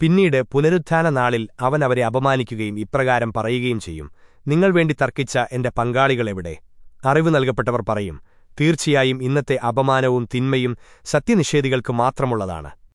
പിന്നീട് പുനരുത്ഥാന നാളിൽ അവൻ അവരെ അപമാനിക്കുകയും ഇപ്രകാരം പറയുകയും ചെയ്യും. നിങ്ങൾ വേണ്ടി തർക്കിച്ച എന്റെ പങ്കാളികളെവിടെ അറിവ് നൽകപ്പെട്ടവർ പറയും തീർച്ചയായും ഇന്നത്തെ അപമാനവും തിന്മയും സത്യനിഷേധികൾക്ക് മാത്രമുള്ളതാണ്.